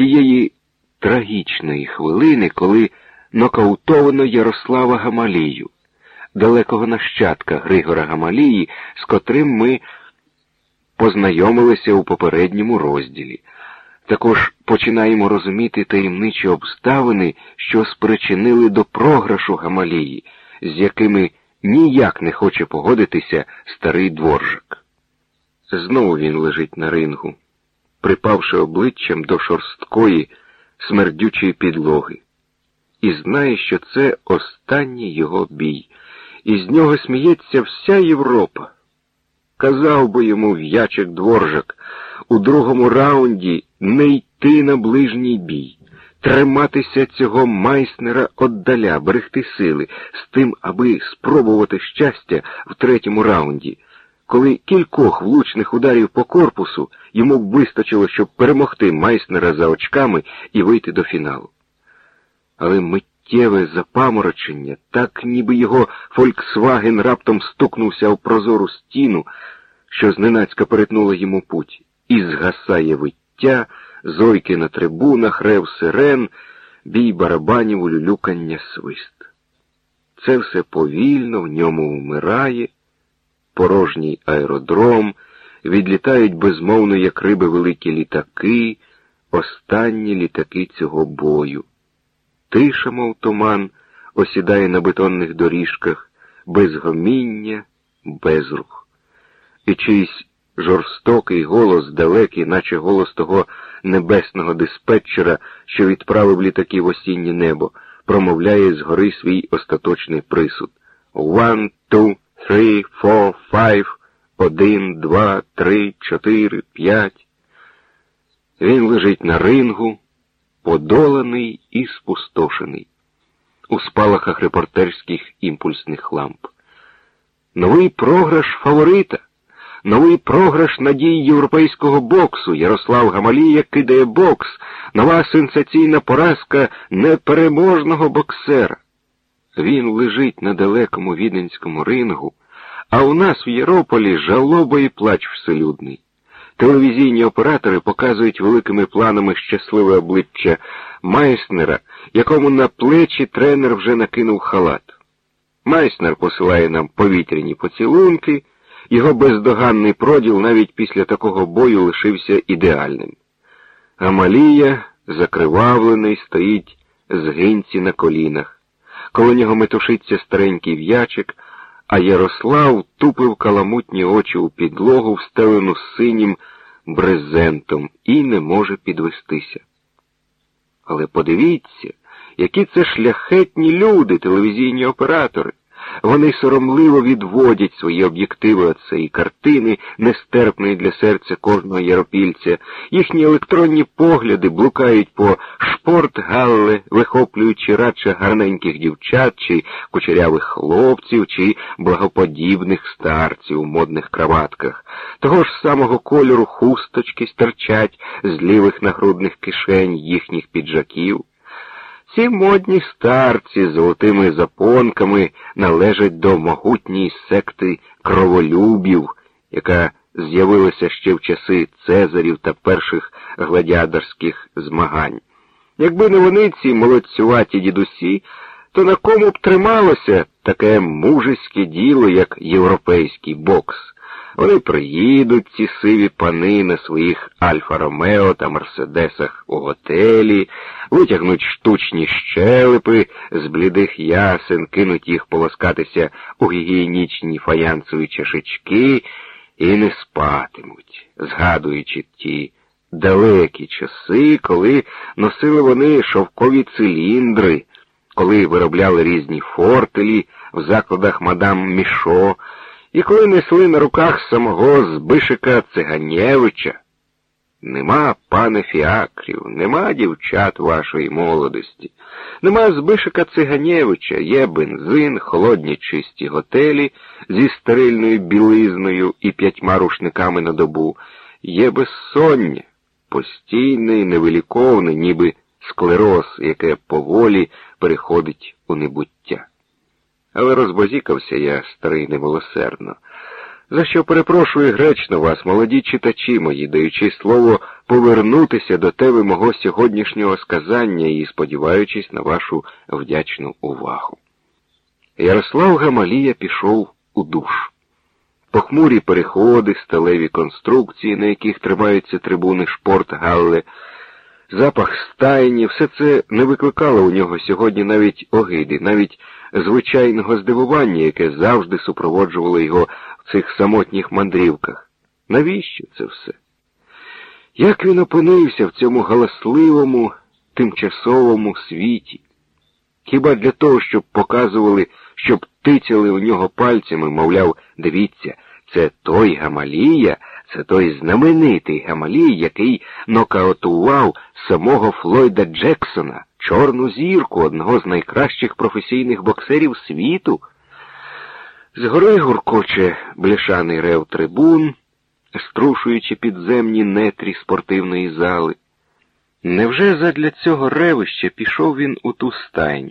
тієї трагічної хвилини, коли нокаутовано Ярослава Гамалію, далекого нащадка Григора Гамалії, з котрим ми познайомилися у попередньому розділі. Також починаємо розуміти таємничі обставини, що спричинили до програшу Гамалії, з якими ніяк не хоче погодитися старий дворжик. Знову він лежить на рингу, припавши обличчям до шорсткої, смердючої підлоги, і знає, що це останній його бій, і з нього сміється вся Європа. Казав би йому в'ячик дворжик у другому раунді не йти на ближній бій, триматися цього майснера оддаля, берегти сили, з тим, аби спробувати щастя в третьому раунді. Коли кількох влучних ударів по корпусу йому вистачило, щоб перемогти майснера за очками і вийти до фіналу. Але миттєве запаморочення, так ніби його Фольксваген раптом стукнувся в прозору стіну, що зненацька перетнула йому путь, і згасає виття, зойки на трибунах, рев сирен, бій барабанів, улюлюкання свист. Це все повільно в ньому вмирає, порожній аеродром, відлітають безмовно, як риби великі літаки, останні літаки цього бою. Тиша, мов туман, осідає на бетонних доріжках, без гоміння, без рух. І чийсь жорстокий голос, далекий, наче голос того небесного диспетчера, що відправив літаки в осіннє небо, промовляє згори свій остаточний присуд. One, two, three, four, five, один, два, три, чотири, п'ять. Він лежить на рингу, подоланий і спустошений, у спалахах репортерських імпульсних ламп. Новий програш фаворита, новий програш надій європейського боксу. Ярослав Гамалія кидає бокс, нова сенсаційна поразка непереможного боксера. Він лежить на далекому віденському рингу, а у нас в Єрополі жалоба і плач вселюдний. Телевізійні оператори показують великими планами щасливе обличчя Майснера, якому на плечі тренер вже накинув халат. Майснер посилає нам повітряні поцілунки, його бездоганний проділ навіть після такого бою лишився ідеальним. Гамалія, закривавлений, стоїть згинці на колінах. Коло нього метушиться старенький в'ячик, а Ярослав тупив каламутні очі у підлогу, встелену синім брезентом, і не може підвестися. Але подивіться, які це шляхетні люди, телевізійні оператори. Вони соромливо відводять свої об'єктиви від цієї картини, нестерпної для серця кожного яропільця. Їхні електронні погляди блукають по шпортгалле, вихоплюючи радше гарненьких дівчат, чи кучерявих хлопців, чи благоподібних старців у модних краватках. Того ж самого кольору хусточки стирчать з лівих нагрудних кишень їхніх піджаків. Ці модні старці з золотими запонками належать до могутньої секти кроволюбів, яка з'явилася ще в часи Цезарів та перших гладіаторських змагань. Якби не вони, ці молодцюваті дідусі, то на кому б трималося таке мужеське діло, як європейський бокс? Вони приїдуть, ці сиві пани на своїх Альфа Ромео та Мерседесах у готелі, витягнуть штучні щелепи з блідих ясен, кинуть їх полоскатися у гігієнічні фаянсові чашечки і не спатимуть, згадуючи ті далекі часи, коли носили вони шовкові циліндри, коли виробляли різні фортелі в закладах мадам Мішо. І коли несли на руках самого Збишика Циганєвича, нема, пане Фіакрів, нема дівчат вашої молодості, нема Збишика Циганєвича, є бензин, холодні чисті готелі зі стерильною білизною і п'ятьма рушниками на добу, є безсоння, постійне і невиліковне, ніби склероз, яке поволі переходить у небуття. Але розбозікався я, старий немилосердно. За що перепрошую гречно вас, молоді читачі мої, даючи слово повернутися до тебе мого сьогоднішнього сказання і сподіваючись на вашу вдячну увагу. Ярослав Гамалія пішов у душ. Похмурі переходи, сталеві конструкції, на яких тримаються трибуни шпорт Галле, запах стайні, все це не викликало у нього сьогодні навіть огиди, навіть звичайного здивування, яке завжди супроводжувало його в цих самотніх мандрівках. Навіщо це все? Як він опинився в цьому галасливому, тимчасовому світі? Хіба для того, щоб показували, щоб тицяли у нього пальцями, мовляв, дивіться, це той Гамалія, це той знаменитий Гамалій, який нокаутував самого Флойда Джексона, чорну зірку, одного з найкращих професійних боксерів світу. Згори гуркоче бляшаний рев трибун, струшуючи підземні нетрі спортивної зали. Невже задля цього ревища пішов він у ту стайню?